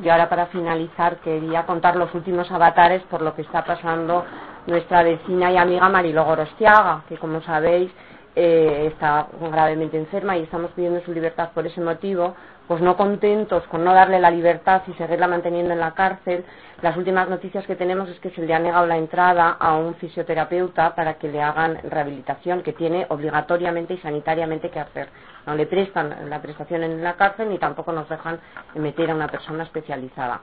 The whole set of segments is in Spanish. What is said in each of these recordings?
Y ahora para finalizar quería contar los últimos avatares por lo que está pasando nuestra vecina y amiga Marilo Gorostiaga, que como sabéis eh, está gravemente enferma y estamos pidiendo su libertad por ese motivo, pues no contentos con no darle la libertad y seguirla manteniendo en la cárcel, las últimas noticias que tenemos es que se le ha negado la entrada a un fisioterapeuta para que le hagan rehabilitación que tiene obligatoriamente y sanitariamente que hacer. No le prestan la prestación en la cárcel ni tampoco nos dejan meter a una persona especializada.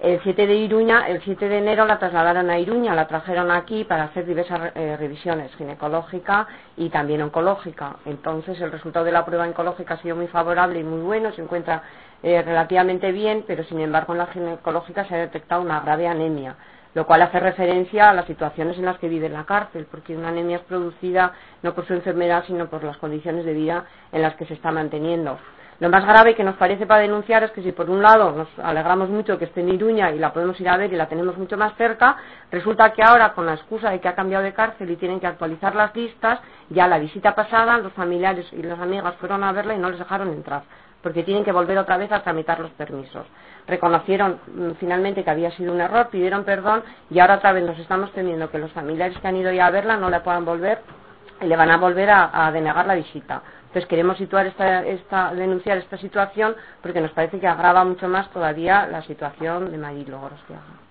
El 7 de Iruña, el 7 de enero la trasladaron a Iruña, la trajeron aquí para hacer diversas eh, revisiones ginecológica y también oncológica. Entonces el resultado de la prueba oncológica ha sido muy favorable y muy bueno, se encuentra eh, relativamente bien, pero sin embargo en la ginecológica se ha detectado una grave anemia, lo cual hace referencia a las situaciones en las que vive en la cárcel, porque una anemia es producida no por su enfermedad, sino por las condiciones de vida en las que se está manteniendo. Lo más grave que nos parece para denunciar es que si por un lado nos alegramos mucho que esté en Iruña y la podemos ir a ver y la tenemos mucho más cerca, resulta que ahora con la excusa de que ha cambiado de cárcel y tienen que actualizar las listas, ya la visita pasada los familiares y las amigas fueron a verla y no les dejaron entrar, porque tienen que volver otra vez a tramitar los permisos. Reconocieron mm, finalmente que había sido un error, pidieron perdón y ahora otra vez nos estamos temiendo que los familiares que han ido ya a verla no la puedan volver le van a volver a denegar la visita. Entonces queremos situar esta, esta, denunciar esta situación porque nos parece que agrava mucho más todavía la situación de Marilo Gorostiaga.